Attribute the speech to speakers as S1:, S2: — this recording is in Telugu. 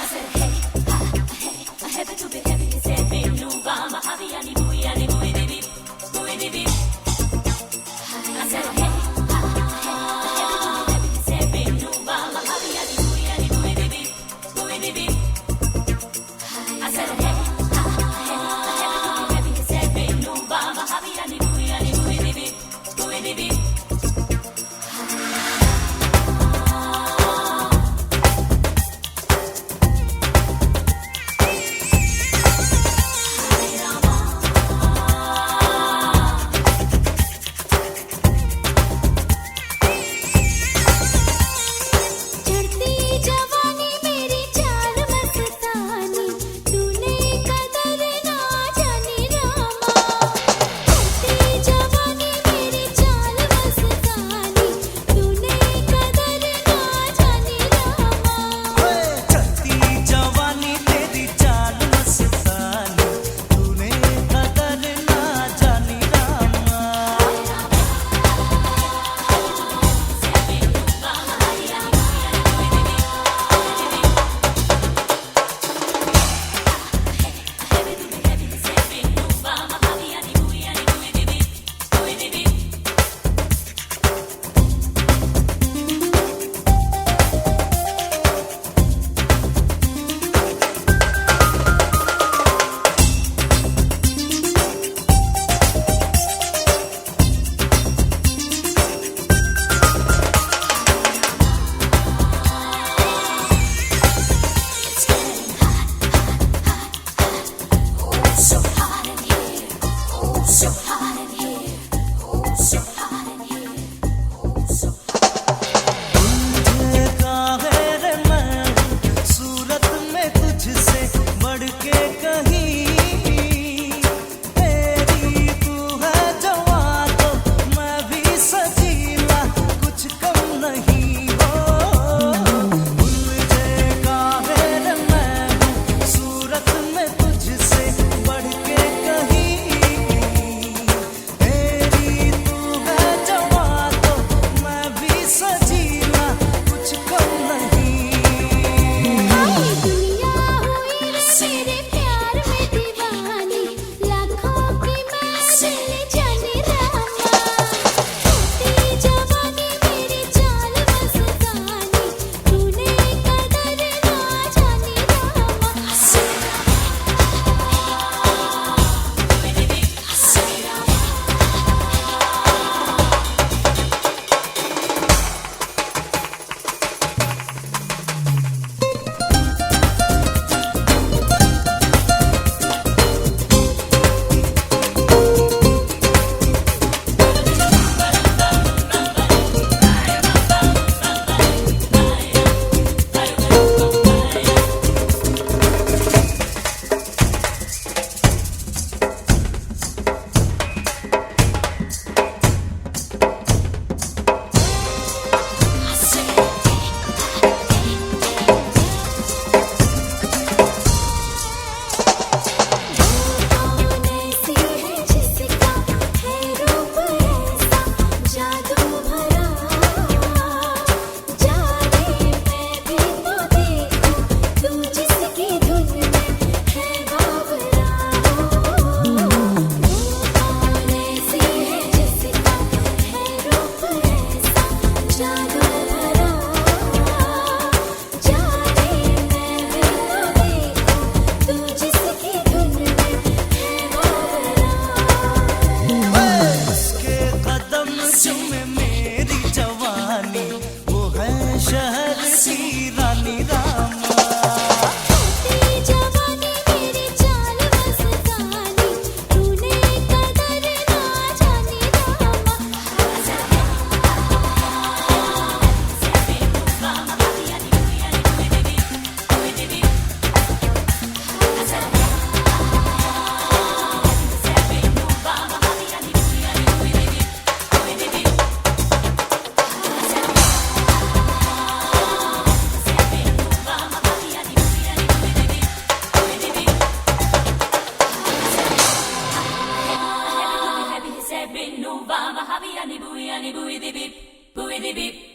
S1: I said, boom, vama, happy, and ani and booey, the beep, booey, the.